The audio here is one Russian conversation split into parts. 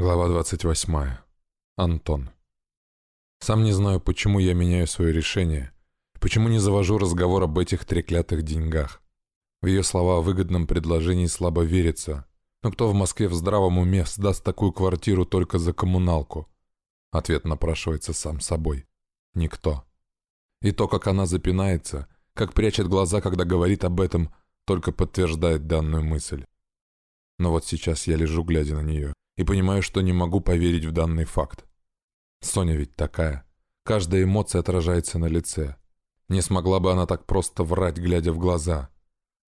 Глава 28. Антон. Сам не знаю, почему я меняю свое решение, почему не завожу разговор об этих треклятых деньгах. В ее слова о выгодном предложении слабо верится, но кто в Москве в здравом уме сдаст такую квартиру только за коммуналку? Ответ напрашивается сам собой. Никто. И то, как она запинается, как прячет глаза, когда говорит об этом, только подтверждает данную мысль. Но вот сейчас я лежу, глядя на нее, и понимаю, что не могу поверить в данный факт. Соня ведь такая. Каждая эмоция отражается на лице. Не смогла бы она так просто врать, глядя в глаза.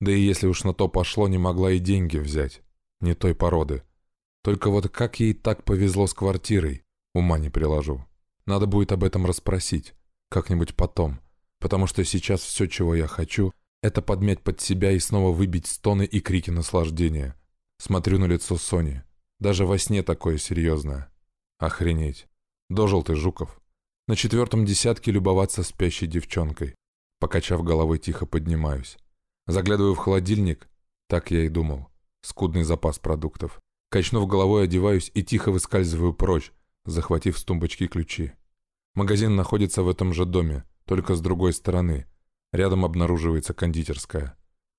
Да и если уж на то пошло, не могла и деньги взять. Не той породы. Только вот как ей так повезло с квартирой, ума не приложу. Надо будет об этом расспросить. Как-нибудь потом. Потому что сейчас все, чего я хочу, это подмять под себя и снова выбить стоны и крики наслаждения. Смотрю на лицо Сони. Даже во сне такое серьезное. Охренеть. Дожил ты, Жуков. На четвертом десятке любоваться спящей девчонкой. Покачав головой, тихо поднимаюсь. Заглядываю в холодильник. Так я и думал. Скудный запас продуктов. Качнув головой, одеваюсь и тихо выскальзываю прочь, захватив с тумбочки ключи. Магазин находится в этом же доме, только с другой стороны. Рядом обнаруживается кондитерская.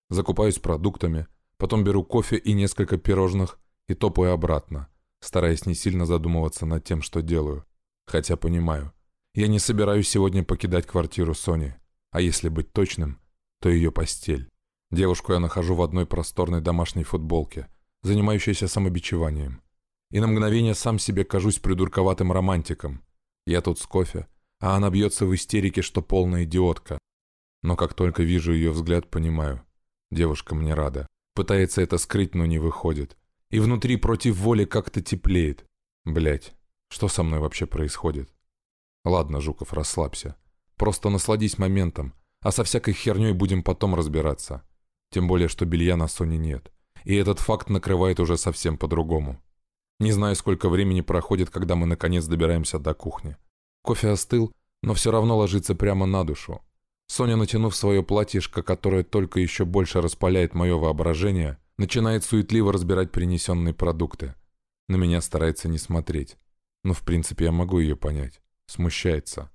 Закупаюсь продуктами, потом беру кофе и несколько пирожных и топаю обратно, стараясь не сильно задумываться над тем, что делаю. Хотя понимаю, я не собираюсь сегодня покидать квартиру Сони, а если быть точным, то ее постель. Девушку я нахожу в одной просторной домашней футболке, занимающейся самобичеванием. И на мгновение сам себе кажусь придурковатым романтиком. Я тут с кофе, а она бьется в истерике, что полная идиотка. Но как только вижу ее взгляд, понимаю. Девушка мне рада. Пытается это скрыть, но не выходит и внутри против воли как-то теплеет. Блять, что со мной вообще происходит? Ладно, Жуков, расслабься. Просто насладись моментом, а со всякой херней будем потом разбираться. Тем более, что белья на Соне нет. И этот факт накрывает уже совсем по-другому. Не знаю, сколько времени проходит, когда мы наконец добираемся до кухни. Кофе остыл, но все равно ложится прямо на душу. Соня, натянув свое платьишко, которое только еще больше распаляет мое воображение, Начинает суетливо разбирать принесенные продукты. На меня старается не смотреть. Но в принципе я могу ее понять. Смущается.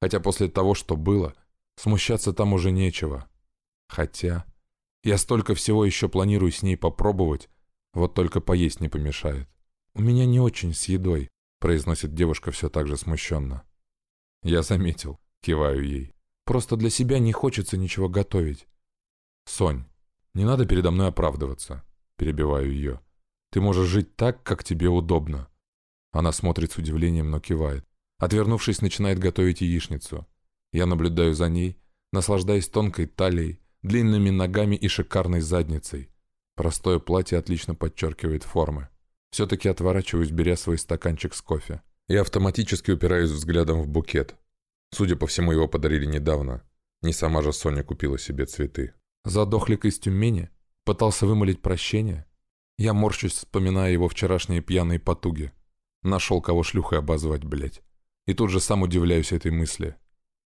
Хотя после того, что было, смущаться там уже нечего. Хотя... Я столько всего еще планирую с ней попробовать, вот только поесть не помешает. «У меня не очень с едой», — произносит девушка все так же смущенно. «Я заметил», — киваю ей. «Просто для себя не хочется ничего готовить». «Сонь, «Не надо передо мной оправдываться», — перебиваю ее. «Ты можешь жить так, как тебе удобно». Она смотрит с удивлением, но кивает. Отвернувшись, начинает готовить яичницу. Я наблюдаю за ней, наслаждаясь тонкой талией, длинными ногами и шикарной задницей. Простое платье отлично подчеркивает формы. Все-таки отворачиваюсь, беря свой стаканчик с кофе. И автоматически упираюсь взглядом в букет. Судя по всему, его подарили недавно. Не сама же Соня купила себе цветы. Задохлик из Тюмени? Пытался вымолить прощение? Я морщусь, вспоминая его вчерашние пьяные потуги. Нашел кого шлюхой обозвать, блядь. И тут же сам удивляюсь этой мысли.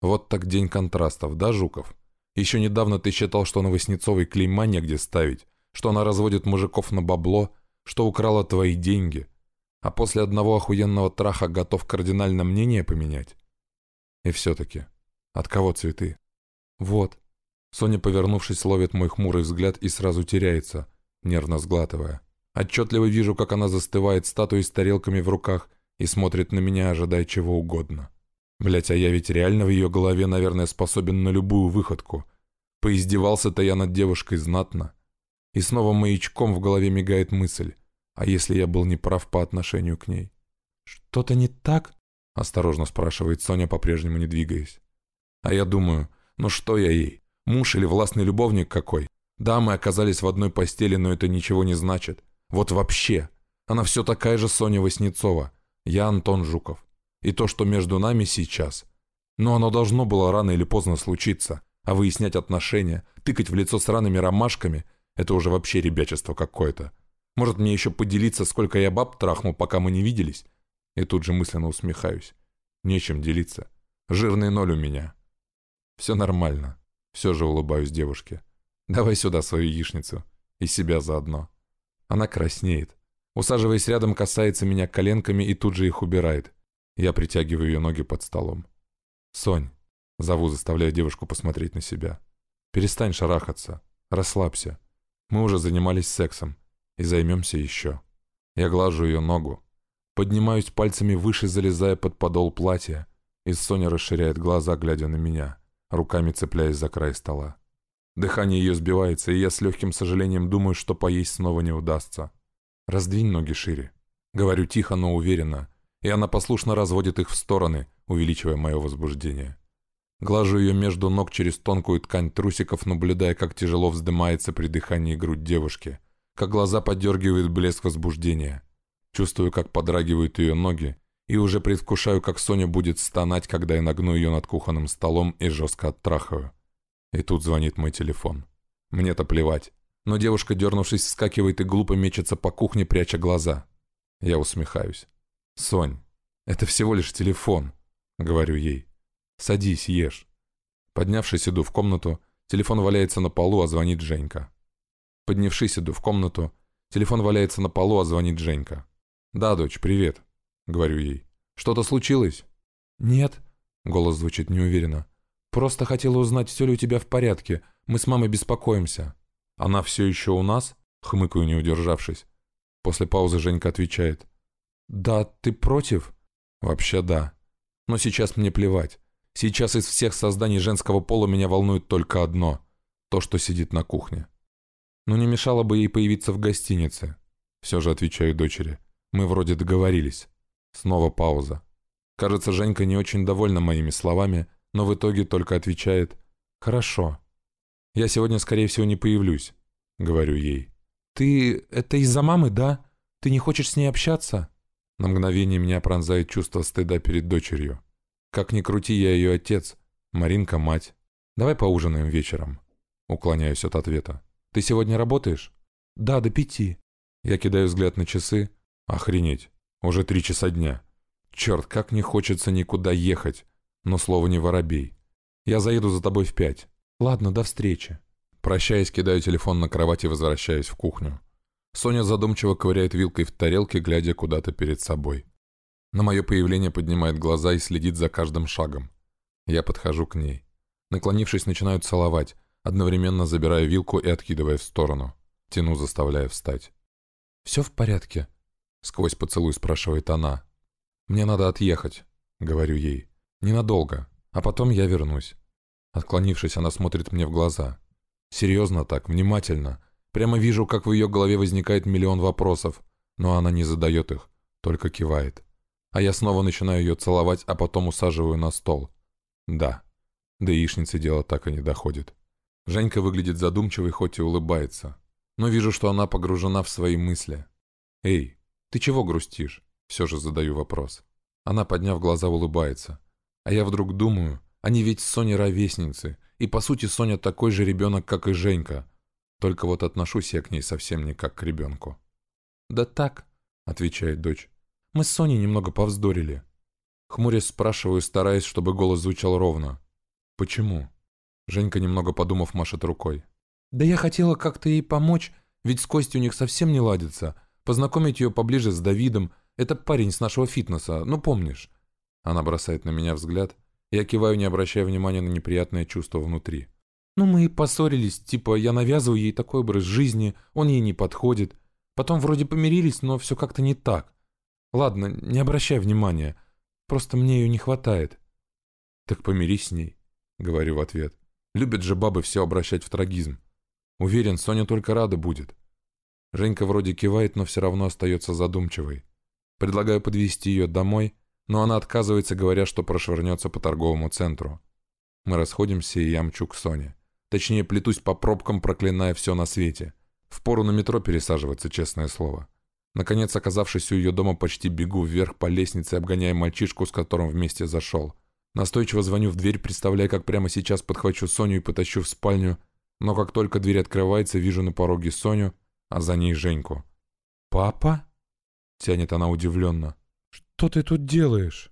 Вот так день контрастов, да, Жуков? Еще недавно ты считал, что на Васнецовой клейма негде ставить, что она разводит мужиков на бабло, что украла твои деньги, а после одного охуенного траха готов кардинально мнение поменять? И все-таки, от кого цветы? Вот, Соня, повернувшись, ловит мой хмурый взгляд и сразу теряется, нервно сглатывая. Отчетливо вижу, как она застывает статуей с тарелками в руках и смотрит на меня, ожидая чего угодно. Блять, а я ведь реально в ее голове, наверное, способен на любую выходку. Поиздевался-то я над девушкой знатно. И снова маячком в голове мигает мысль. А если я был неправ по отношению к ней? «Что-то не так?» — осторожно спрашивает Соня, по-прежнему не двигаясь. А я думаю, ну что я ей? Муж или властный любовник какой? Да, мы оказались в одной постели, но это ничего не значит. Вот вообще. Она все такая же Соня Васнецова. Я Антон Жуков. И то, что между нами сейчас. Но оно должно было рано или поздно случиться. А выяснять отношения, тыкать в лицо сраными ромашками – это уже вообще ребячество какое-то. Может, мне еще поделиться, сколько я баб трахнул, пока мы не виделись? И тут же мысленно усмехаюсь. Нечем делиться. Жирный ноль у меня. Все нормально. Все же улыбаюсь девушке. «Давай сюда свою яичницу. И себя заодно». Она краснеет. Усаживаясь рядом, касается меня коленками и тут же их убирает. Я притягиваю ее ноги под столом. «Сонь», — зову, заставляя девушку посмотреть на себя. «Перестань шарахаться. Расслабься. Мы уже занимались сексом. И займемся еще». Я глажу ее ногу. Поднимаюсь пальцами выше, залезая под подол платья. И Соня расширяет глаза, глядя на меня, руками цепляясь за край стола. Дыхание ее сбивается, и я с легким сожалением думаю, что поесть снова не удастся. «Раздвинь ноги шире». Говорю тихо, но уверенно, и она послушно разводит их в стороны, увеличивая мое возбуждение. Глажу ее между ног через тонкую ткань трусиков, наблюдая, как тяжело вздымается при дыхании грудь девушки, как глаза поддергивает блеск возбуждения. Чувствую, как подрагивают ее ноги, и уже предвкушаю, как Соня будет стонать, когда я нагну ее над кухонным столом и жестко оттрахаю. И тут звонит мой телефон. Мне-то плевать. Но девушка, дернувшись, вскакивает и глупо мечется по кухне, пряча глаза. Я усмехаюсь. «Сонь, это всего лишь телефон», — говорю ей. «Садись, ешь». Поднявшись, иду в комнату. Телефон валяется на полу, а звонит Женька. Поднявшись, иду в комнату. Телефон валяется на полу, а звонит Женька. «Да, дочь, привет», — говорю ей. «Что-то случилось?» «Нет», — голос звучит неуверенно. «Просто хотела узнать, все ли у тебя в порядке. Мы с мамой беспокоимся». «Она все еще у нас?» — хмыкаю, не удержавшись. После паузы Женька отвечает. «Да, ты против?» «Вообще да. Но сейчас мне плевать. Сейчас из всех созданий женского пола меня волнует только одно — то, что сидит на кухне. Но не мешало бы ей появиться в гостинице. Все же отвечаю дочери. Мы вроде договорились. Снова пауза. Кажется, Женька не очень довольна моими словами, но в итоге только отвечает «Хорошо». «Я сегодня, скорее всего, не появлюсь», — говорю ей. «Ты... это из-за мамы, да? Ты не хочешь с ней общаться?» На мгновение меня пронзает чувство стыда перед дочерью. Как ни крути, я ее отец, Маринка мать. Давай поужинаем вечером. Уклоняюсь от ответа. Ты сегодня работаешь? Да, до пяти. Я кидаю взгляд на часы. Охренеть. Уже три часа дня. Черт, как не хочется никуда ехать. Но слово не воробей. Я заеду за тобой в пять. Ладно, до встречи. Прощаясь, кидаю телефон на кровать и возвращаюсь в кухню. Соня задумчиво ковыряет вилкой в тарелке, глядя куда-то перед собой. На мое появление поднимает глаза и следит за каждым шагом. Я подхожу к ней. Наклонившись, начинаю целовать, одновременно забирая вилку и откидывая в сторону. Тяну, заставляя встать. «Все в порядке?» Сквозь поцелуй спрашивает она. «Мне надо отъехать», — говорю ей. «Ненадолго, а потом я вернусь». Отклонившись, она смотрит мне в глаза. Серьезно так, внимательно, Прямо вижу, как в ее голове возникает миллион вопросов, но она не задает их, только кивает. А я снова начинаю ее целовать, а потом усаживаю на стол. Да, до яичницы дело так и не доходит. Женька выглядит задумчивой, хоть и улыбается. Но вижу, что она погружена в свои мысли. «Эй, ты чего грустишь?» Все же задаю вопрос. Она, подняв глаза, улыбается. А я вдруг думаю, они ведь с Соней ровесницы, и по сути Соня такой же ребенок, как и Женька. Только вот отношусь я к ней совсем не как к ребенку. «Да так», — отвечает дочь. «Мы с Соней немного повздорили». Хмурясь спрашиваю, стараясь, чтобы голос звучал ровно. «Почему?» Женька, немного подумав, машет рукой. «Да я хотела как-то ей помочь, ведь с Костей у них совсем не ладится. Познакомить ее поближе с Давидом. Это парень с нашего фитнеса, ну помнишь?» Она бросает на меня взгляд. Я киваю, не обращая внимания на неприятное чувство внутри. Ну, мы и поссорились, типа, я навязываю ей такой образ жизни, он ей не подходит. Потом вроде помирились, но все как-то не так. Ладно, не обращай внимания, просто мне ее не хватает. Так помирись с ней, говорю в ответ. Любят же бабы все обращать в трагизм. Уверен, Соня только рада будет. Женька вроде кивает, но все равно остается задумчивой. Предлагаю подвести ее домой, но она отказывается, говоря, что прошвырнется по торговому центру. Мы расходимся, и я мчу к Соне. Точнее, плетусь по пробкам, проклиная все на свете. Впору на метро пересаживаться, честное слово. Наконец, оказавшись у ее дома, почти бегу вверх по лестнице, обгоняя мальчишку, с которым вместе зашел. Настойчиво звоню в дверь, представляя, как прямо сейчас подхвачу Соню и потащу в спальню, но как только дверь открывается, вижу на пороге Соню, а за ней Женьку. «Папа?» — тянет она удивленно. «Что ты тут делаешь?»